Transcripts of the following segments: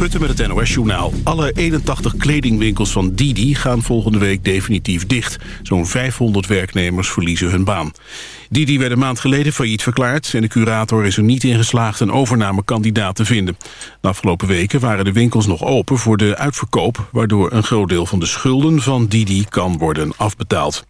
Putten met het NOS-journaal. Alle 81 kledingwinkels van Didi gaan volgende week definitief dicht. Zo'n 500 werknemers verliezen hun baan. Didi werd een maand geleden failliet verklaard... en de curator is er niet in geslaagd een overnamekandidaat te vinden. De afgelopen weken waren de winkels nog open voor de uitverkoop... waardoor een groot deel van de schulden van Didi kan worden afbetaald.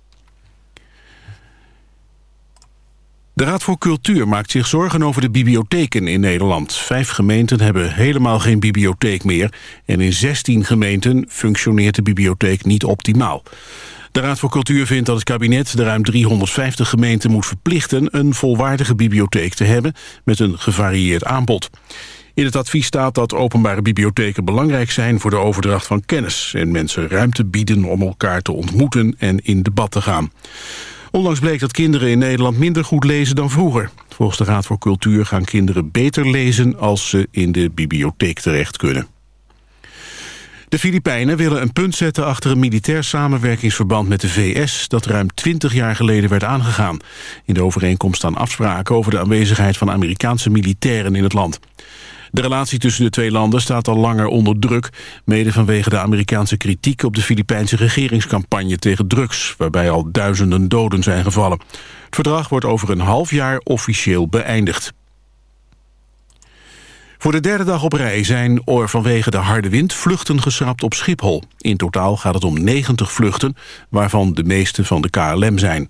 De Raad voor Cultuur maakt zich zorgen over de bibliotheken in Nederland. Vijf gemeenten hebben helemaal geen bibliotheek meer... en in 16 gemeenten functioneert de bibliotheek niet optimaal. De Raad voor Cultuur vindt dat het kabinet de ruim 350 gemeenten moet verplichten... een volwaardige bibliotheek te hebben met een gevarieerd aanbod. In het advies staat dat openbare bibliotheken belangrijk zijn... voor de overdracht van kennis en mensen ruimte bieden om elkaar te ontmoeten en in debat te gaan. Onlangs bleek dat kinderen in Nederland minder goed lezen dan vroeger. Volgens de Raad voor Cultuur gaan kinderen beter lezen als ze in de bibliotheek terecht kunnen. De Filipijnen willen een punt zetten achter een militair samenwerkingsverband met de VS... dat ruim 20 jaar geleden werd aangegaan. In de overeenkomst staan afspraken over de aanwezigheid van Amerikaanse militairen in het land. De relatie tussen de twee landen staat al langer onder druk... mede vanwege de Amerikaanse kritiek op de Filipijnse regeringscampagne tegen drugs... waarbij al duizenden doden zijn gevallen. Het verdrag wordt over een half jaar officieel beëindigd. Voor de derde dag op rij zijn er vanwege de harde wind vluchten geschrapt op Schiphol. In totaal gaat het om 90 vluchten, waarvan de meeste van de KLM zijn.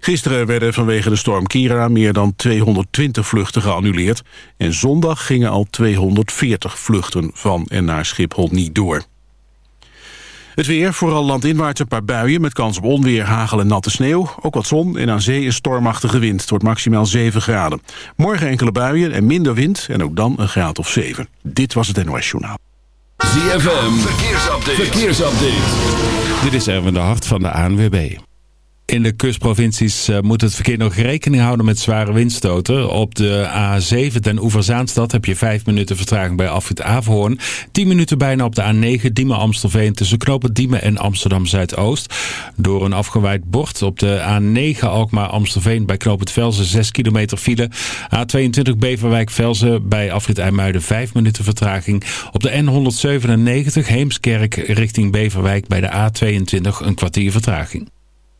Gisteren werden vanwege de storm Kira meer dan 220 vluchten geannuleerd. En zondag gingen al 240 vluchten van en naar Schiphol niet door. Het weer, vooral landinwaarts een paar buien met kans op onweer, hagel en natte sneeuw. Ook wat zon en aan zee een stormachtige wind. Het wordt maximaal 7 graden. Morgen enkele buien en minder wind en ook dan een graad of 7. Dit was het NOS Journaal. ZFM, verkeersupdate. verkeersupdate. Dit is Erwin de Hart van de ANWB. In de kustprovincies uh, moet het verkeer nog rekening houden met zware windstoten. Op de A7 ten Oeverzaanstad heb je 5 minuten vertraging bij afrit Averhoorn. 10 minuten bijna op de A9 Diemen-Amstelveen tussen knopen Diemen en Amsterdam-Zuidoost. Door een afgewaaid bord op de A9 Alkmaar-Amstelveen bij knooppunt Velzen 6 kilometer file. A22 Beverwijk-Velzen bij afrit IJmuiden 5 minuten vertraging. Op de N197 Heemskerk richting Beverwijk bij de A22 een kwartier vertraging.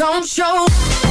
don't show.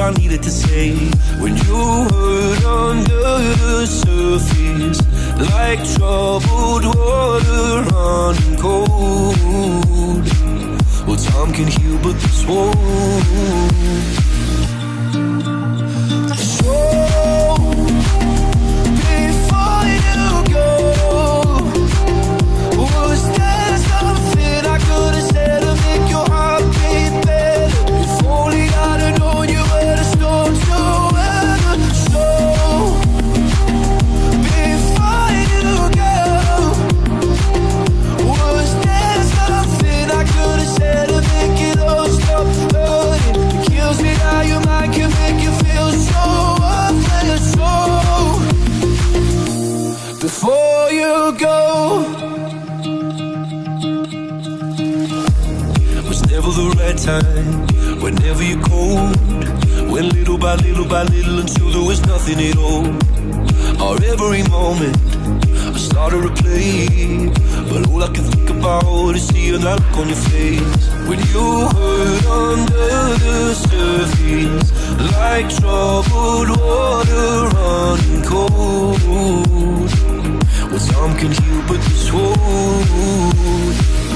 what I needed to say. When you heard under the surface Like troubled water running cold. Well, time can heal, but this won't. look on your face. When you hurt under the surface. Like troubled water running cold. Well, some can heal, but this wound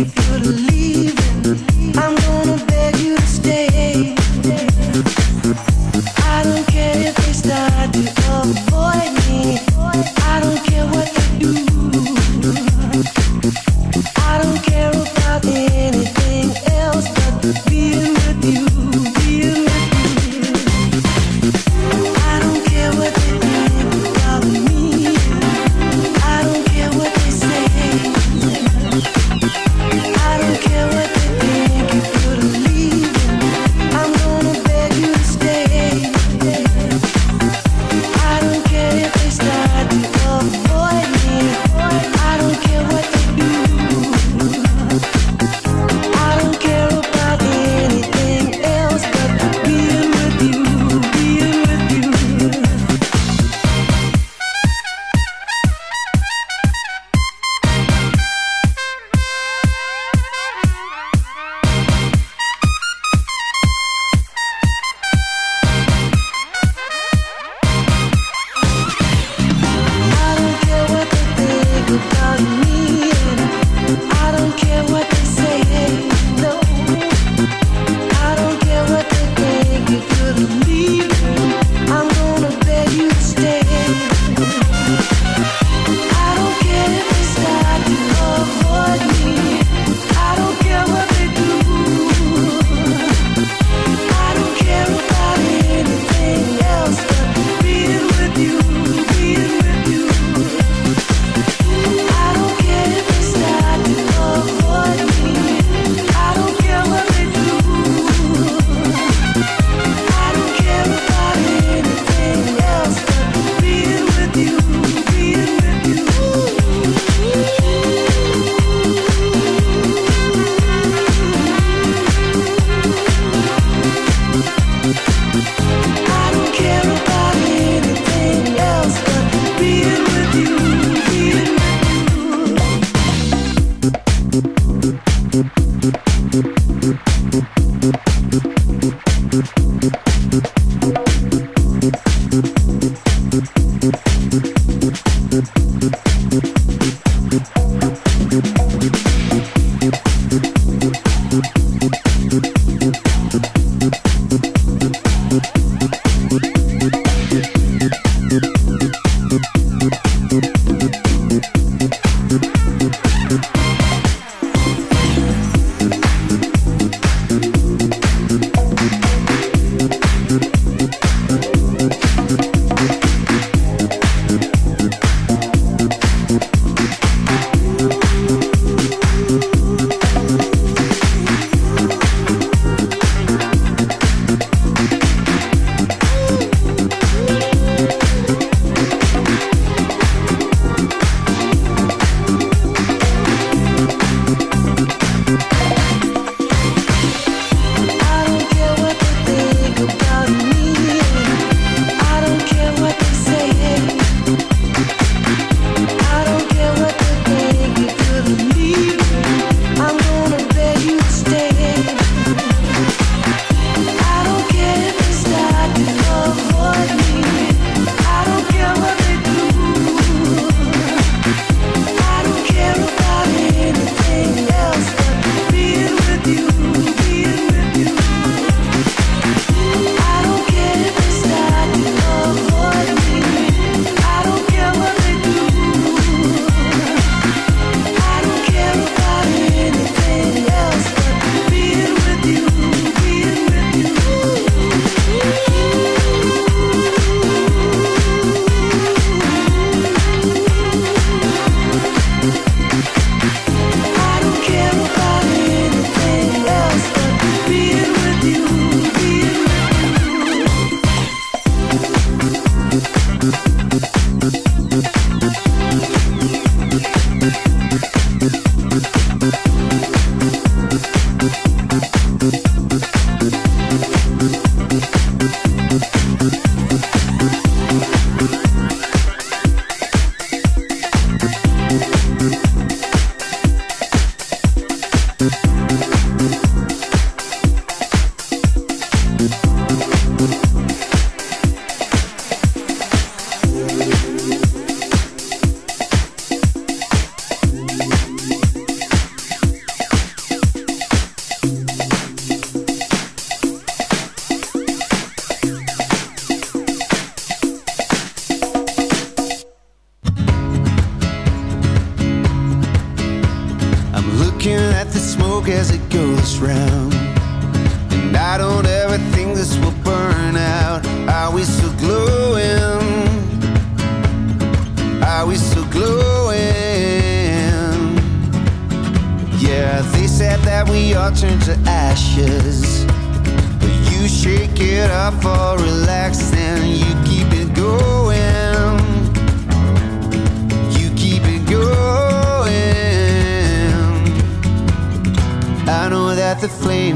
if you'd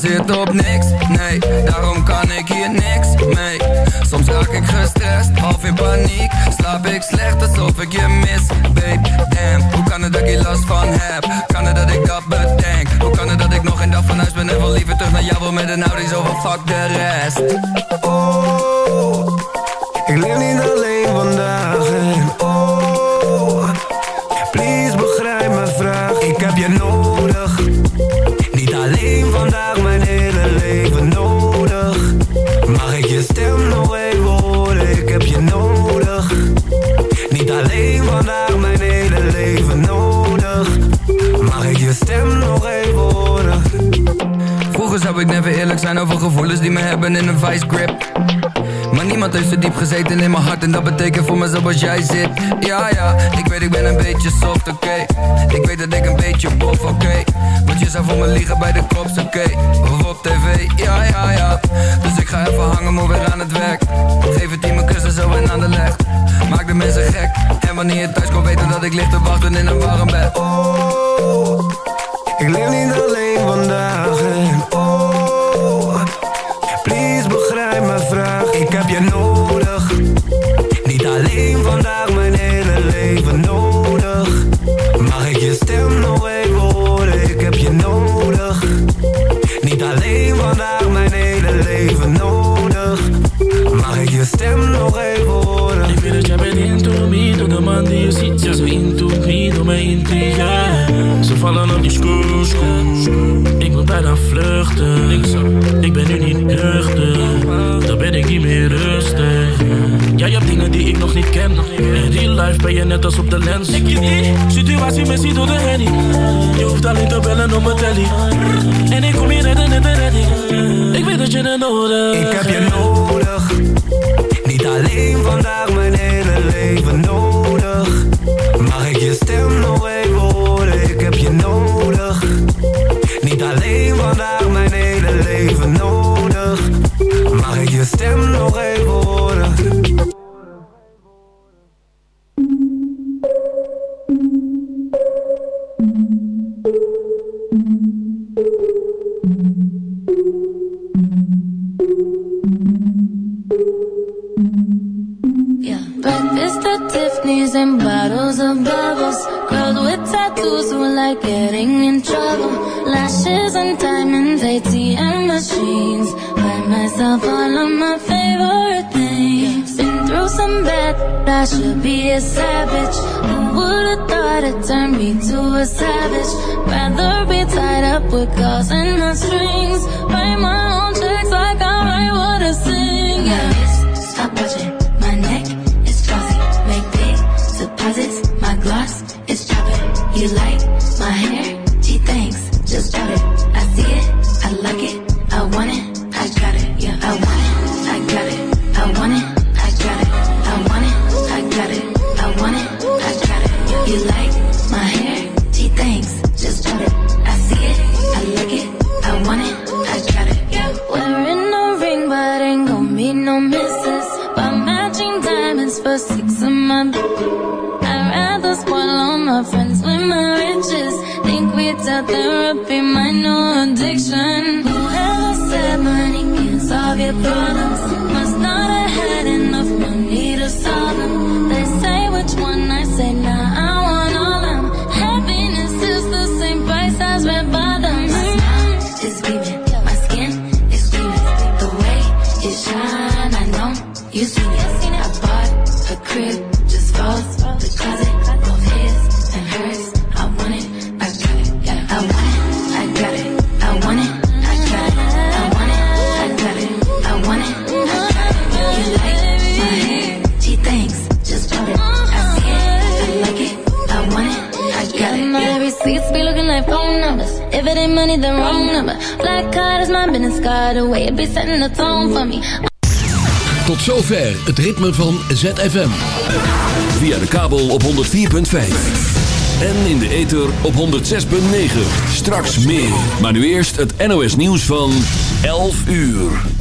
Gebaseerd op niks, nee vice grip. Maar niemand heeft zo diep gezeten in mijn hart En dat betekent voor me zoals jij zit. Ja ja, ik weet ik ben een beetje soft, oké. Ik weet dat ik een beetje bof, oké. Want je zou voor me liegen bij de kops, oké. Of op tv, ja ja ja. Dus ik ga even hangen, moet weer aan het werk. Geef het team een kussen zo en aan de leg. Maak de mensen gek. En wanneer je thuis komt weten dat ik lig te wachten in een warm bed. Oh, ik leef niet heb je nodig, niet alleen vandaag, mijn hele leven nodig. Mag ik je stem nog even horen? Ik heb je nodig, niet alleen vandaag, mijn hele leven nodig. Mag ik je stem nog even horen? Ik weet dat jij bent into me Door de man die je ziet, ja zo into me Door mijn intrigue Ze vallen op die Ik moet bijna vluchten Ik ben nu niet nuchter ben ik niet meer rustig. Jij hebt dingen die ik nog niet ken. In real life ben je net als op de lens. Ik je die situatie missie door de henny. Je hoeft alleen te bellen op mijn telly. En ik kom hier redden net de redding. Ik weet dat je het nodig Ik heb je nodig, niet alleen vandaag, mijn hele leven nodig. Mag ik je stem nog even horen? Ik heb je nodig, niet alleen vandaag, mijn hele leven nodig. Stem nog even me to a savage? Rather be tied up with calls and not strings. Write my own checks like I write what I sing. Yeah. Stop watching. My neck is glossy. Make big deposits. My gloss is dropping. You like my hair? Gee, thanks. Just drop it. I see it. I like it. Then wrong number. Black card is my business setting the tone for me. Tot zover het ritme van ZFM. Via de kabel op 104.5. En in de ether op 106.9. Straks meer. Maar nu eerst het NOS nieuws van 11 uur.